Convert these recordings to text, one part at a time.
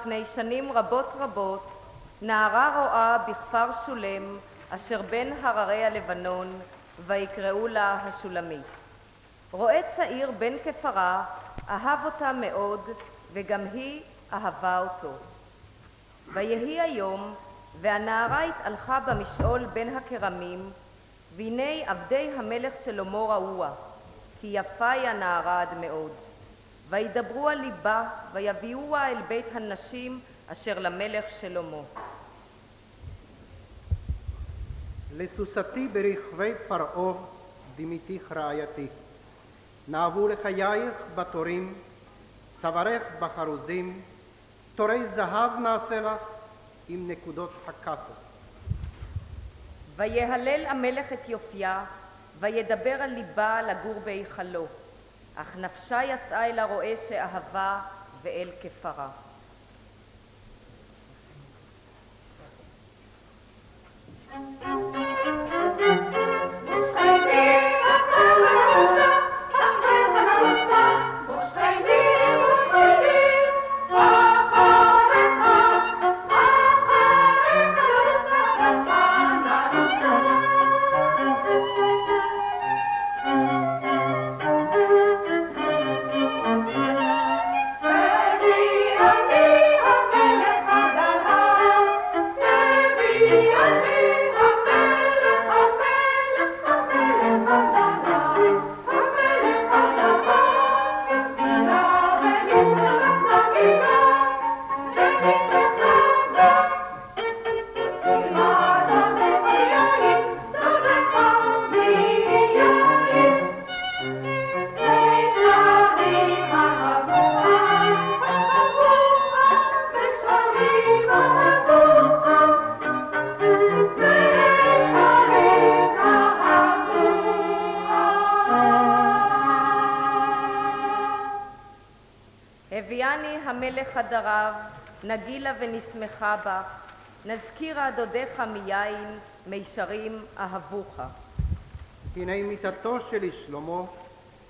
לפני שנים רבות רבות נערה רועה בכפר שולם אשר בין הררי הלבנון ויקראו לה השולמית. רועה צעיר בן כפרה אהב אותה מאוד וגם היא אהבה אותו. ויהי היום והנערה התהלכה במשעול בין הכרמים והנה עבדי המלך שלמה ראוה כי יפה היא הנערה עד מאוד. וידברו על ליבה ויביאוה אל בית הנשים אשר למלך שלמה. לסוסתי ברכבי פרעה דמיתיך רעייתי. נאבו לחייך בתורים, צווארך בחרוזים, תורי זהב נעשה לך עם נקודות חכסות. ויהלל המלך את יופייה, וידבר על ליבה לגור בהיכלו. אך נפשה יצאה אל הרועה שאהבה ואל כפרה. הביאני נגילה ונשמחה בך, נזכירה דודיך מיין, מישרים אהבוך. הנה מיתתו של שלמה,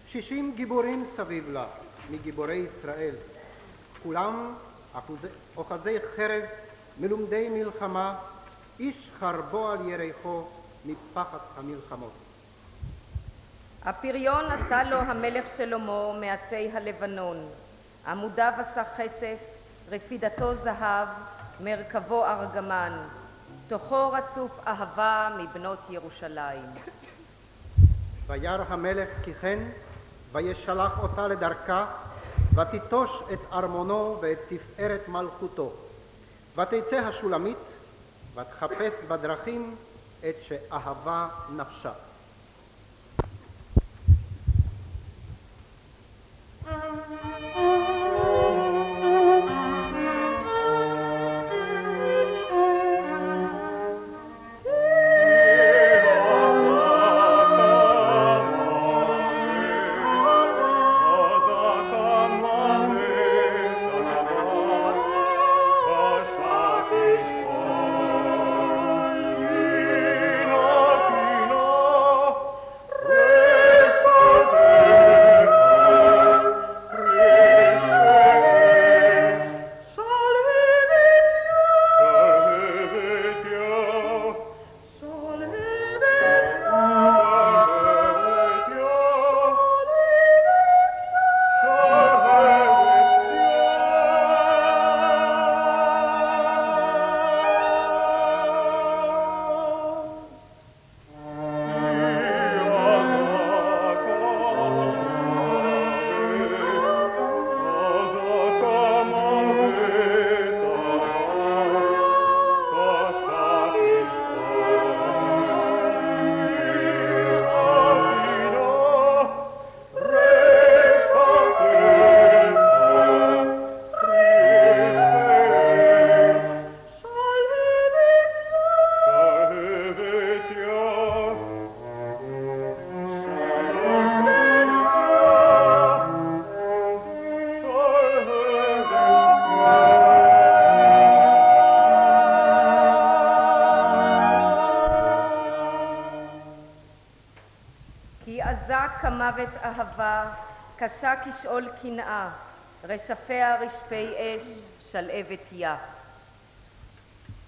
שישים גיבורים סביב לה, מגיבורי ישראל. כולם אוחזי חרב, מלומדי מלחמה, איש חרבו על ירחו מפחד המלחמות. הפריון עשה לו המלך שלמה מעצי הלבנון, עמודיו עשה כסף, רפידתו זהב, מרכבו ארגמן, תוכו רצוף אהבה מבנות ירושלים. וירא המלך כי כן, וישלח אותה לדרכה, ותיטוש את ארמונו ואת תפארת מלכותו. ותצא השולמית, ותחפש בדרכים את שאהבה נפשה. כי עזה קשה כשאול קנאה, רשפיה רשפי אש, שלהבת יה.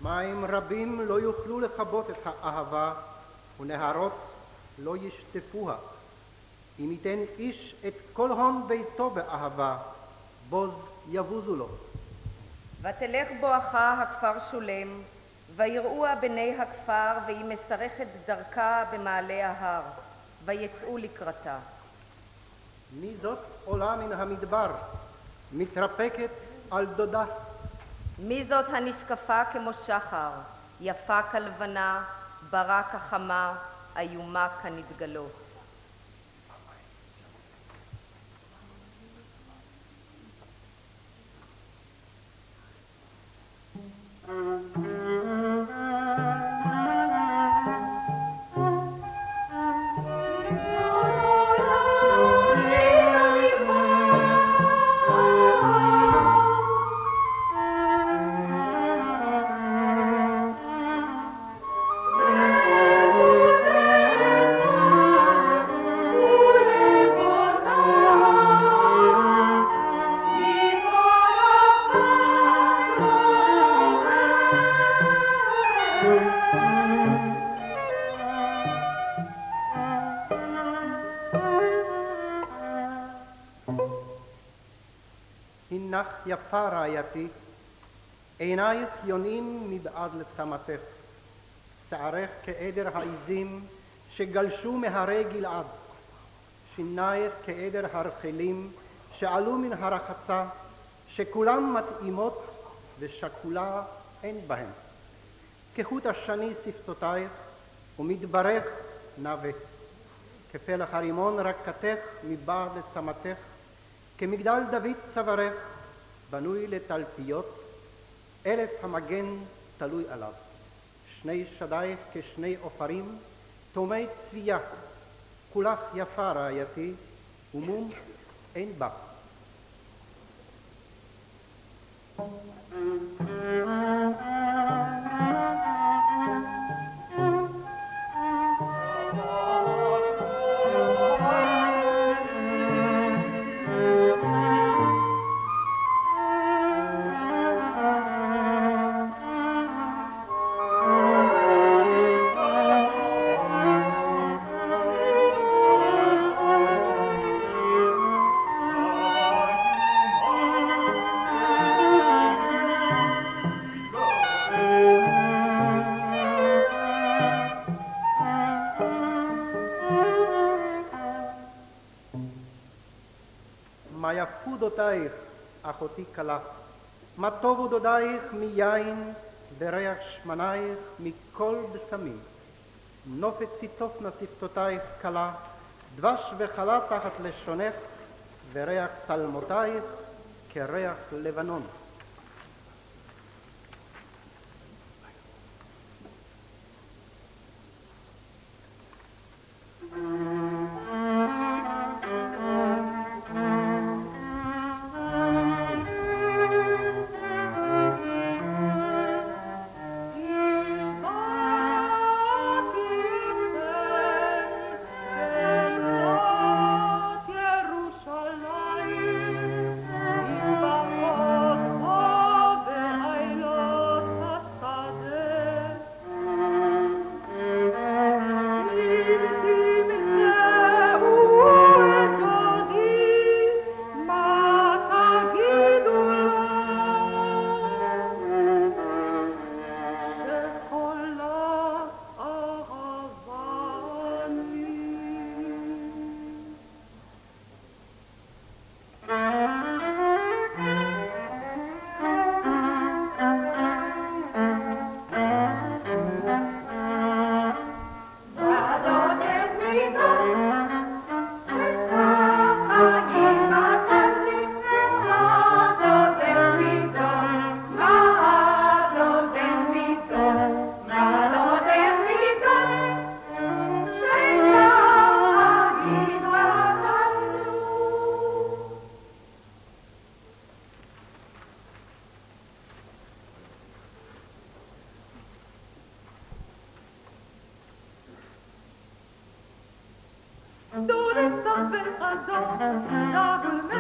מים רבים לא יוכלו לכבות את האהבה, ונהרות לא ישטפוה. אם ייתן איש את כל הון ביתו באהבה, בוז יבוזו לו. ותלך בואכה הכפר שולם, ויראוה בני הכפר, והיא משרכת דרכה במעלה ההר, ויצאו לקראתה. מי זאת עולה מן המדבר, מתרפקת על דודה? מי זאת הנשקפה כמו שחר, יפה כלבנה, ברה כחמה, איומה כנדגלות? הנך יפה רעייתי, עינייך יונים מבעד לצמתך, שערך כעדר העזים שגלשו מהרי גלעד, שינייך כעדר הרחלים שעלו מן הרחצה, שכולן מתאימות ושכולה אין בהן. כחוט השני שפתותייך ומדברך נווה. כפלח הרימון רקתך מבעד לצמתך, כמגדל דוד צווארך, בנוי לתלפיות, אלף המגן תלוי עליו. שני שדייך כשני עופרים, תומי צבייה, כולך יפה רעייתי, ומום אין בה. מה דודייך, אחותי כלה, מה טובו דודייך מיין, וריח שמנייך מכל בשמים. נופת תיטופנה שפתותייך כלה, דבש וחלה תחת לשונך, וריח שלמותייך כריח לבנון. Do the something I don't.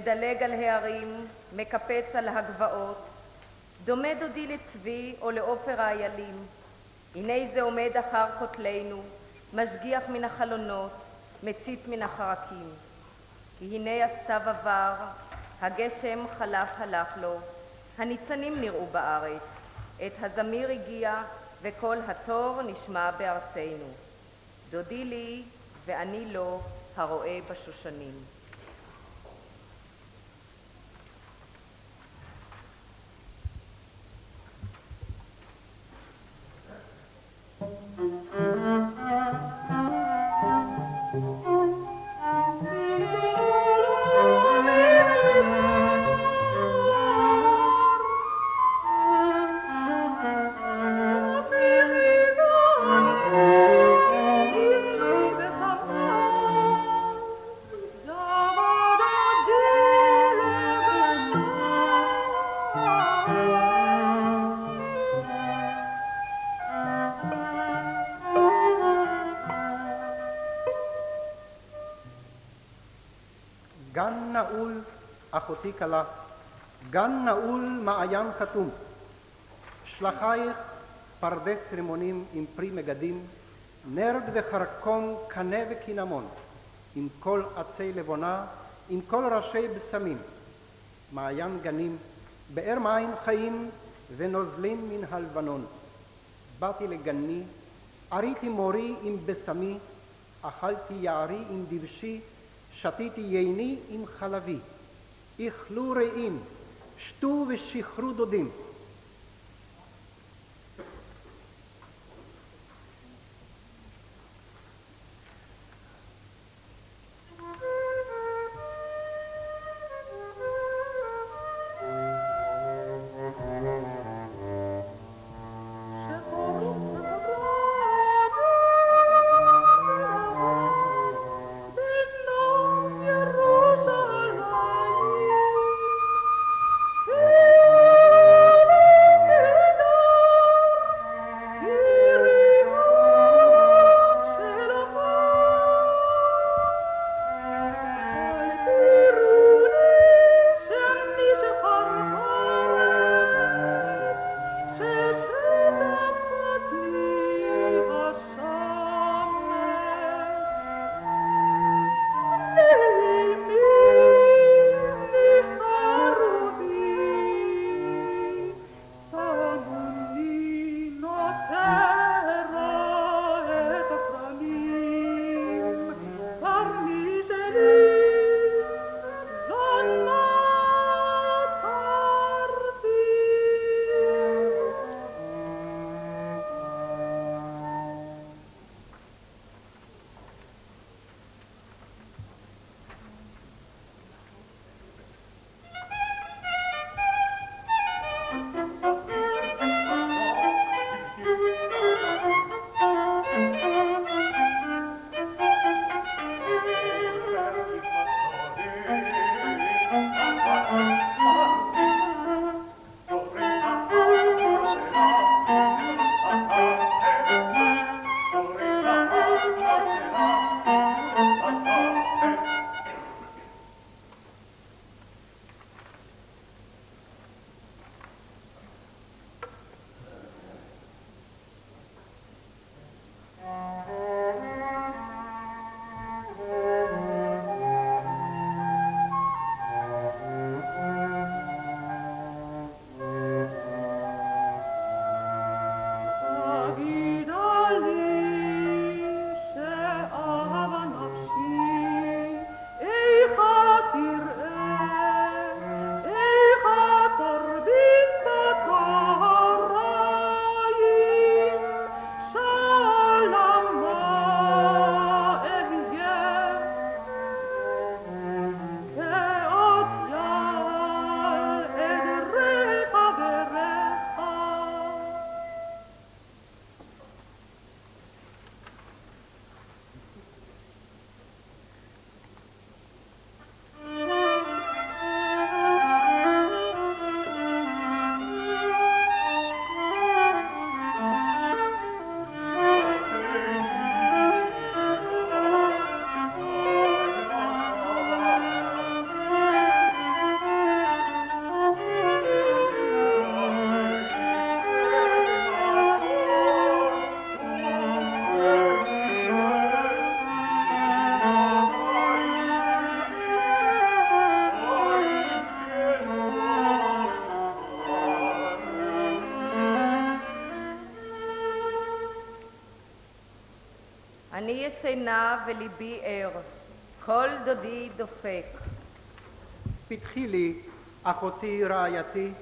מדלג על ההרים, מקפץ על הגבעות. דומה דודי לצבי או לעופר האיילים. הנה זה עומד אחר כותלינו, משגיח מן החלונות, מציץ מן החרקים. כי הנה הסתיו עבר, הגשם חלף הלך לו, הניצנים נראו בארץ, עת הזמיר הגיע וקול התור נשמע בארצנו. דודי לי ואני לו, הרואה בשושנים. אחותי כלה, גן נעול, מעיין חתום. שלחייך פרדס רימונים עם פרי מגדים, נרד וחרקום, קנה וקינמון, עם כל עצי לבונה, עם כל ראשי בשמים, מעיין גנים, באר מים חיים ונוזלים מן הלבנון. באתי לגני, אריתי מורי עם בשמי, אכלתי יערי עם דבשי, שתיתי ייני עם חלבי. איכלו רעים, שתו ושחרו דודים. ישנה וליבי ער, כל דודי דופק. פתחי לי, אחותי רעייתי,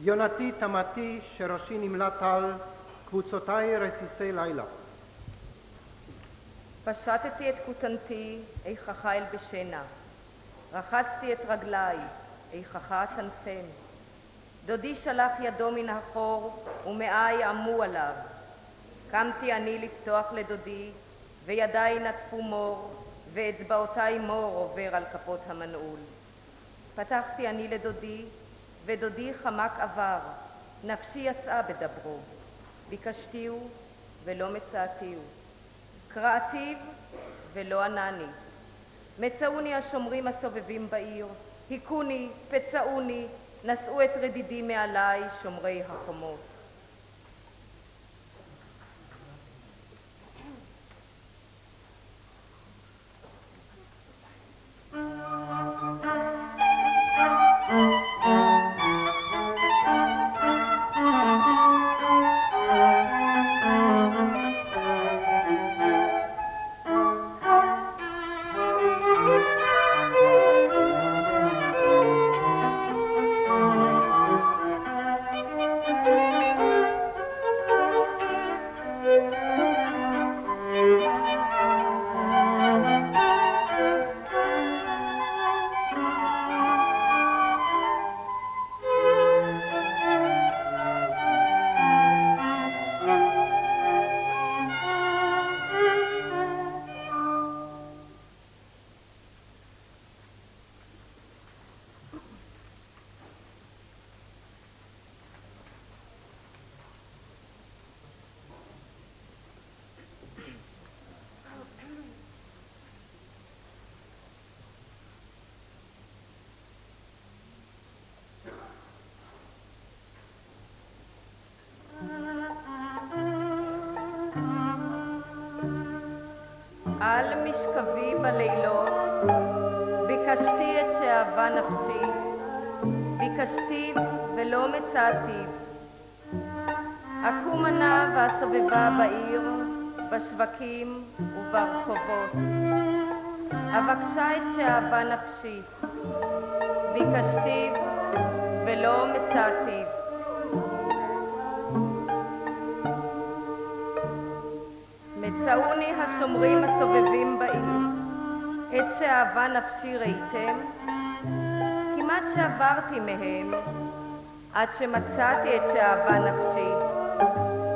יונתי תמתי, שראשי נמלא טל, קבוצותיי רסיסי לילה. פשטתי את כותנתי, איכך אלבשנה. רחצתי את רגליי, איכך אטנפן. דודי שלח ידו מן החור, ומאי עמו עליו. קמתי אני לפתוח לדודי, וידיי נטפו מור, ואצבעותיי מור עובר על כפות המנעול. פתחתי אני לדודי, ודודי חמק עבר, נפשי יצאה בדברו. ביקשתיהו ולא מצאתיהו. קראתיו ולא ענני. מצאוני השומרים הסובבים בעיר, היכוני, פצעוני, נשאו את רדידי מעלי שומרי החומות. על משכבי בלילות, ביקשתי את שאהבה נפשי, ביקשתי ולא מצאתי. אקומה נא ואסובבה בעיר, בשווקים וברחובות. אבקשה את שאהבה נפשי, ביקשתי ולא מצאתי. מצאוני השומרים הסובבים בעיר, את שאהבה נפשי ראיתם? כמעט שעברתי מהם, עד שמצאתי את שאהבה נפשי.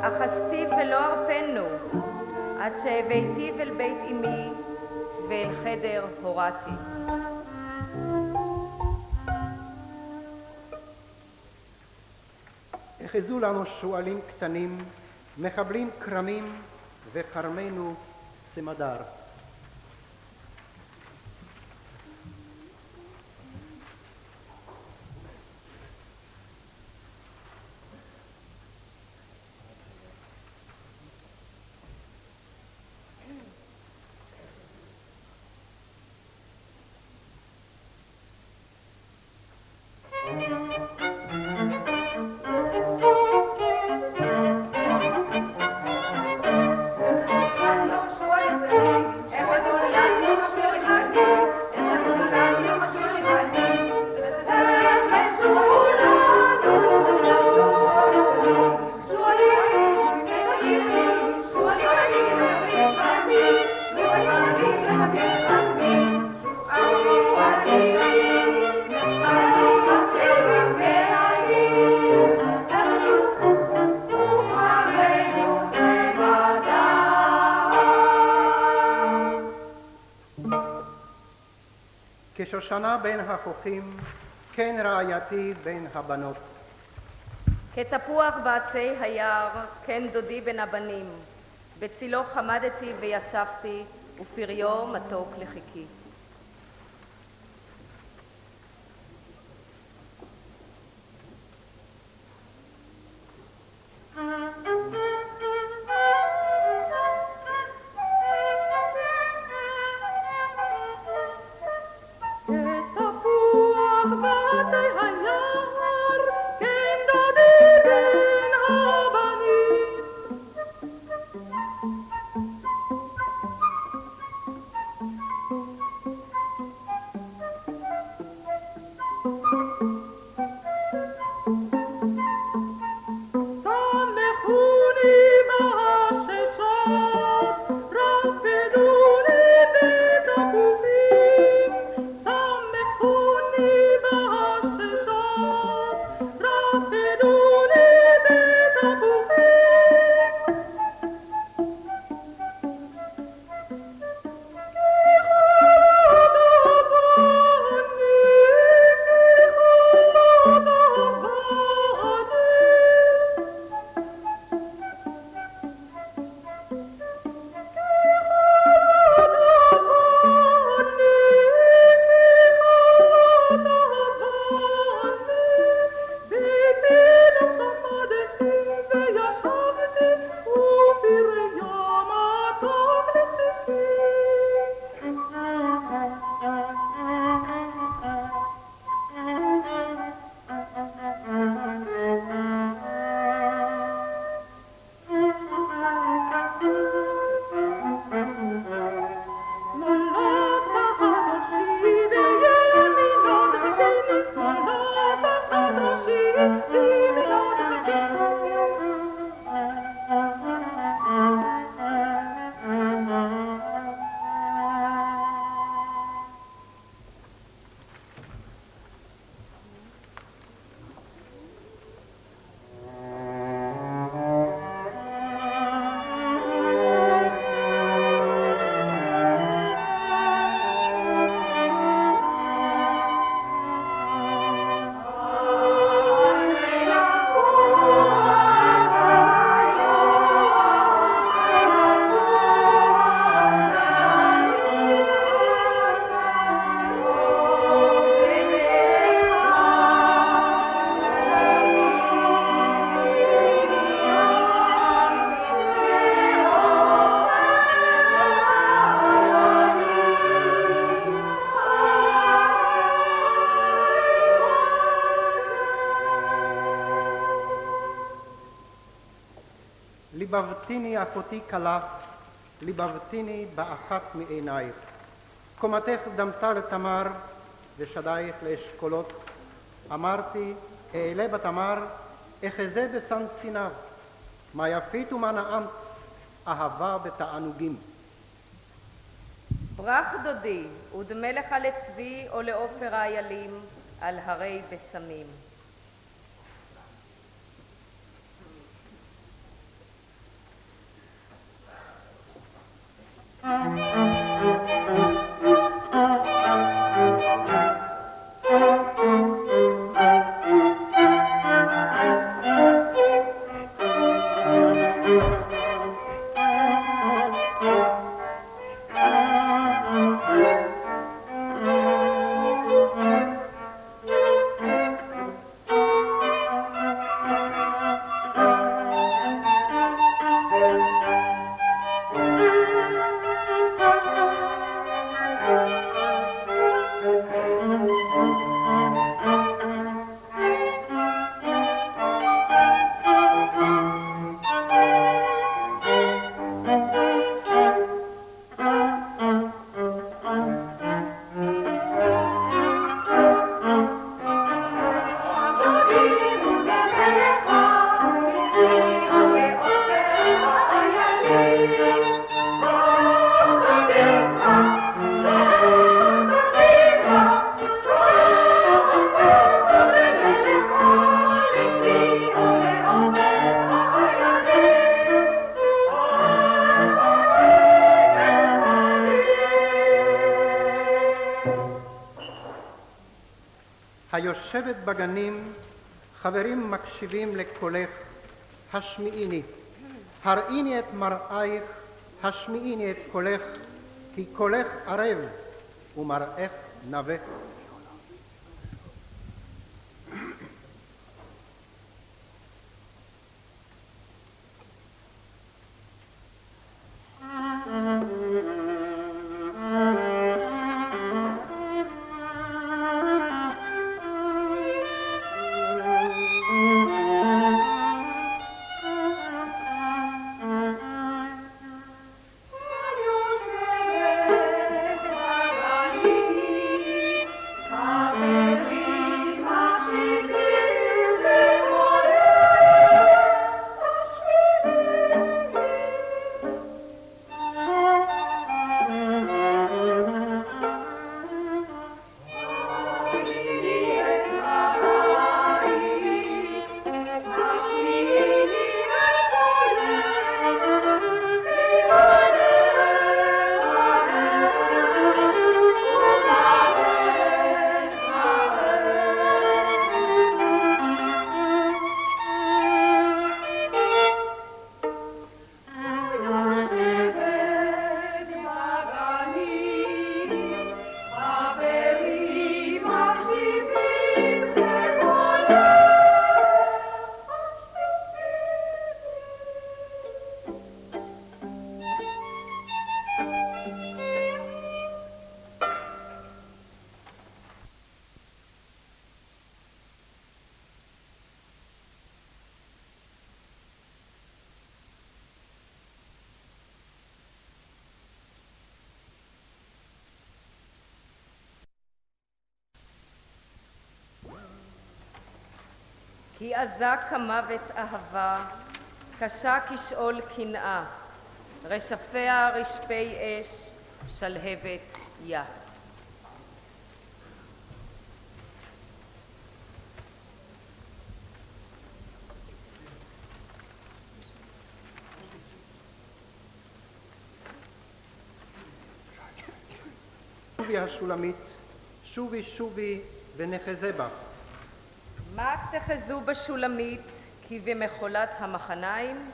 אחזתי ולא ארפנו, עד שהבאתיו אל בית אמי, ואל חדר הורתי. אחזו לנו שועלים קטנים, מחבלים כרמים, וכרמנו סמדר. כשושנה בין החוכים, כן רעייתי בין הבנות. כתפוח בעצי היער, כן דודי בין הבנים. בצילו חמדתי וישבתי, ופריו מתוק לחיקי. ליבבתיני אחותי כלה, ליבבתיני באחת מעינייך. קומתך דמתה לתמר, ושדייך לאשכולות. אמרתי, אעלה בתמר, אחזה בסן ציניו. מה יפית ומה נעמת, אהבה ותענוגים. ברח דודי, ודמה לך לצבי או לעופר האיילים, על הרי בשמים. Música חברים מקשיבים לקולך, השמיעיני. הראיני את מראייך, השמיעיני את קולך, כי קולך ערב ומראך נבך. כי עזה כמוות אהבה, קשה כשאול קנאה, רשפיה רשפי אש, שלהבת יה. שובי השולמית, שובי שובי ונחזה בך. תחזו בשולמית כי במחולת המחניים?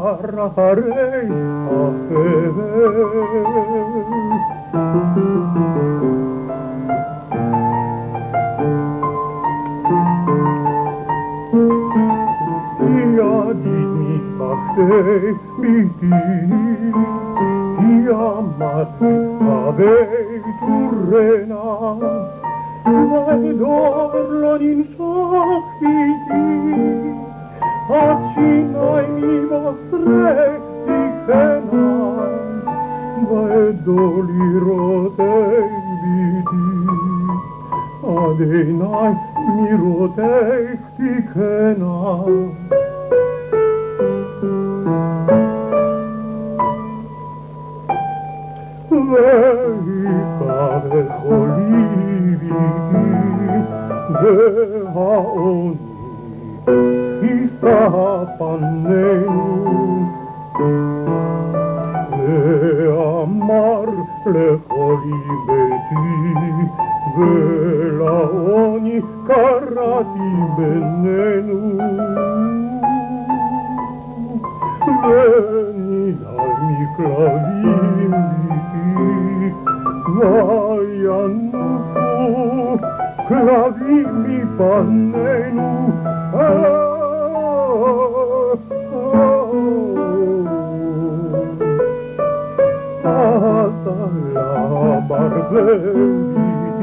har Dooley.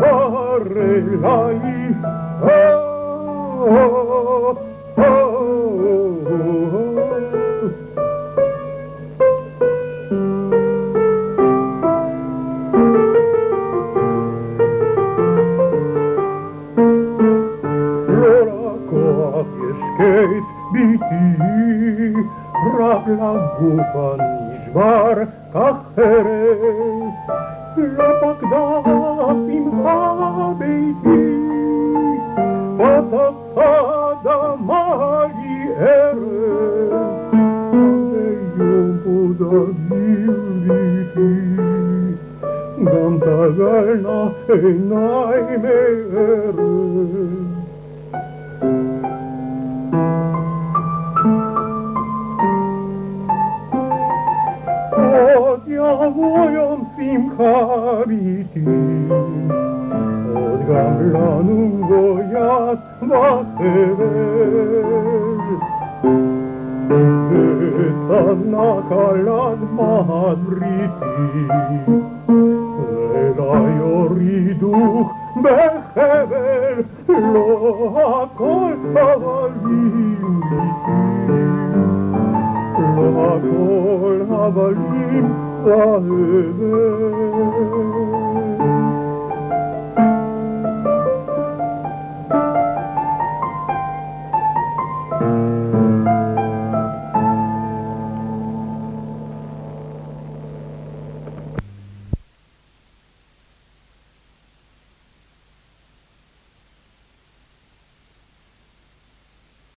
Barylai. O, o, o, geht biti rabla gufan nishvar kacheres lopak dava Simha Bey'i Bataksa da mali erez Yumuda bildi Gantagarna enayme erez Yavuyum ביתי, ותצד עמלי ארז, ויום פודדים ביתי, גם תגלנה עיניי מארז. עוד יבוא יום שמחה ביתי, עוד גם לנו בו יד וחבל. וצדנה כלת מעט בריתי, רגע יורידוך בחבל, לא הכל הבלים ביתי. לא הכל הבלים rahmet